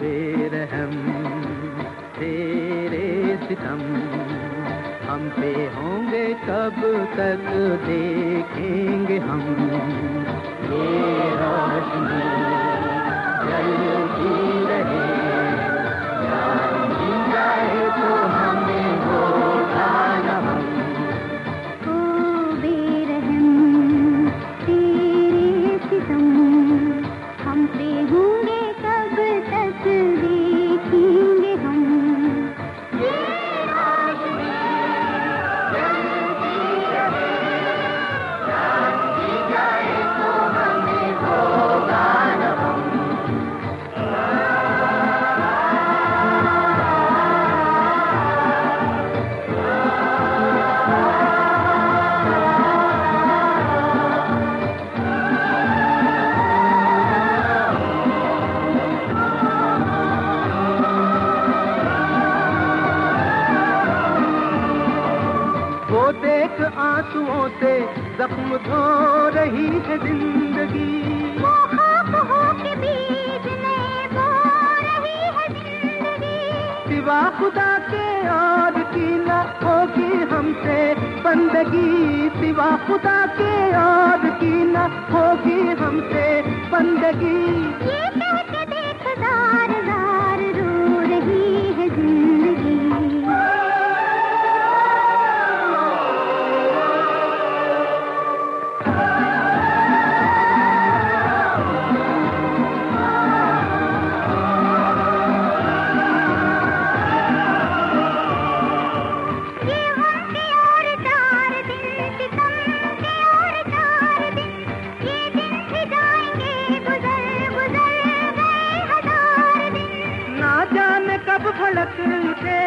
बेरहम तेरे सितम हम पे होंगे कब तक देखेंगे हम। ये आंसुओं से जख्म धो रही है ज़िंदगी। सिवा खुदा के और की न होगी हमसे बंदगी। सिवा खुदा के और की न होगी हमसे बंदगी। भड़क उठे,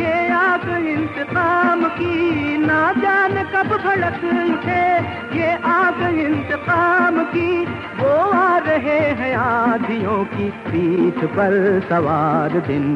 ये आग इंतकाम की ना जान कब भड़क उठे, ये आग इंतकाम की, वो आ रहे हैं आधियों की पीठ पर सवार दिन।